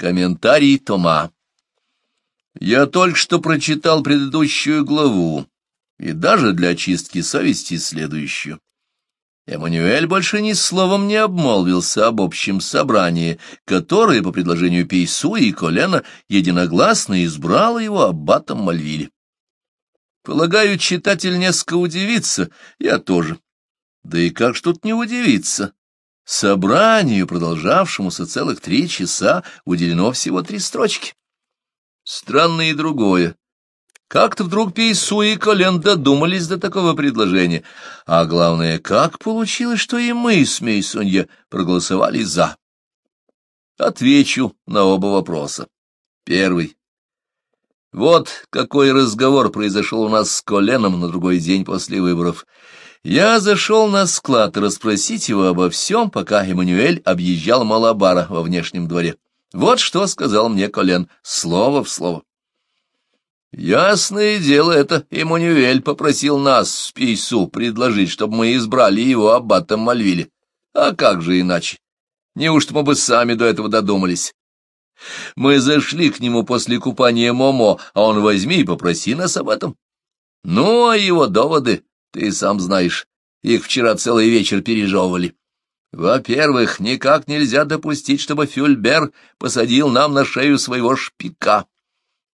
Комментарий Тома. Я только что прочитал предыдущую главу, и даже для очистки совести следующую. Эммануэль больше ни словом не обмолвился об общем собрании, которое, по предложению Пейсу и Колена, единогласно избрало его аббатом Мальвили. Полагаю, читатель несколько удивится, я тоже. Да и как ж тут не удивиться? Собранию, продолжавшемуся целых три часа, уделено всего три строчки. Странно и другое. Как-то вдруг Пейсу и Колен додумались до такого предложения. А главное, как получилось, что и мы с Мейсонье проголосовали «за». Отвечу на оба вопроса. Первый. Вот какой разговор произошел у нас с Коленом на другой день после выборов. Я зашел на склад расспросить его обо всем, пока Эммануэль объезжал Малабара во внешнем дворе. Вот что сказал мне Колен, слово в слово. Ясное дело, это Эммануэль попросил нас с Пейсу предложить, чтобы мы избрали его аббатом Мальвиле. А как же иначе? Неужто мы бы сами до этого додумались? Мы зашли к нему после купания Момо, а он возьми и попроси нас об этом. Ну, а его доводы ты сам знаешь, их вчера целый вечер пережевывали. Во-первых, никак нельзя допустить, чтобы Фюльбер посадил нам на шею своего шпика.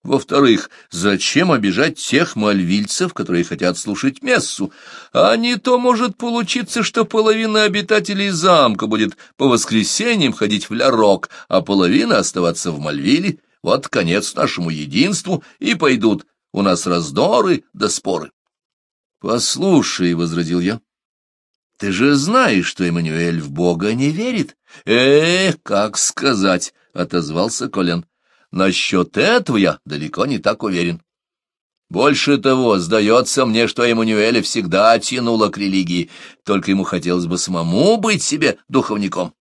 Во-вторых, зачем обижать тех мальвильцев, которые хотят слушать мессу? А не то может получиться, что половина обитателей замка будет по воскресеньям ходить в Лярок, а половина оставаться в Мальвиле. Вот конец нашему единству, и пойдут у нас раздоры да споры. «Послушай», — возразил я, — «ты же знаешь, что Эммануэль в Бога не верит». «Э, как сказать», — отозвался Колян. «Насчет этого я далеко не так уверен». Больше того, сдается мне, что Эммануэля всегда тянуло к религии, только ему хотелось бы самому быть себе духовником.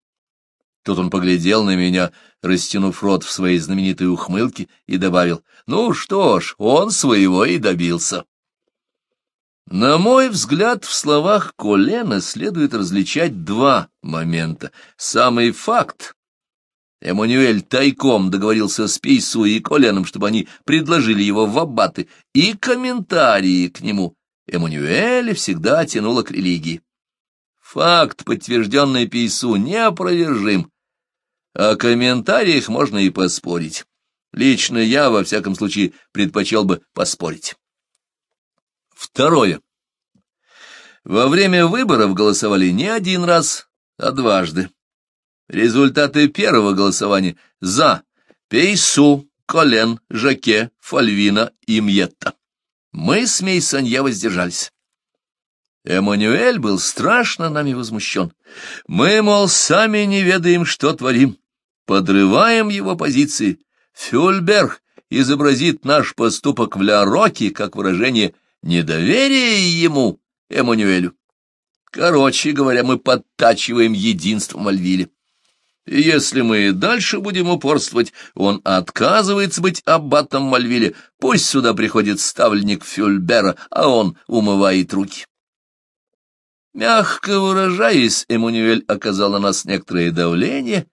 Тут он поглядел на меня, растянув рот в своей знаменитой ухмылке, и добавил, «Ну что ж, он своего и добился». На мой взгляд, в словах Колена следует различать два момента. Самый факт. Эммануэль тайком договорился с Пейсу и Коленом, чтобы они предложили его в аббаты, и комментарии к нему. Эммануэль всегда тянуло к религии. Факт, подтвержденный Пейсу, неопровержим. О комментариях можно и поспорить. Лично я, во всяком случае, предпочел бы поспорить. Второе. Во время выборов голосовали не один раз, а дважды. Результаты первого голосования за Пейсу, Колен, Жаке, Фальвина и Мьетта. Мы с Мейсанье воздержались. Эммануэль был страшно нами возмущен. Мы, мол, сами не ведаем, что творим. Подрываем его позиции. Фюльберг изобразит наш поступок в Ля-Роке как выражение недоверие ему, Эммануэлю. Короче говоря, мы подтачиваем единство Мальвиля. И если мы и дальше будем упорствовать, он отказывается быть аббатом Мальвиле. Пусть сюда приходит ставленник Фюльбера, а он умывает руки. Мягко выражаясь, Эммануэль оказал на нас некоторое давление,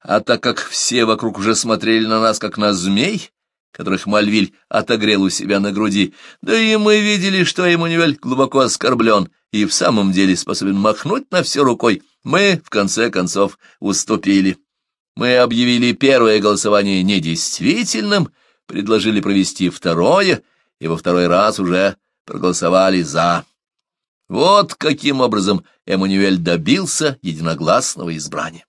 а так как все вокруг уже смотрели на нас, как на змей, которых Мальвиль отогрел у себя на груди. Да и мы видели, что Эммануэль глубоко оскорблен и в самом деле способен махнуть на все рукой. Мы, в конце концов, уступили. Мы объявили первое голосование недействительным, предложили провести второе, и во второй раз уже проголосовали «за». Вот каким образом Эммануэль добился единогласного избрания.